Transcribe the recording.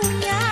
punya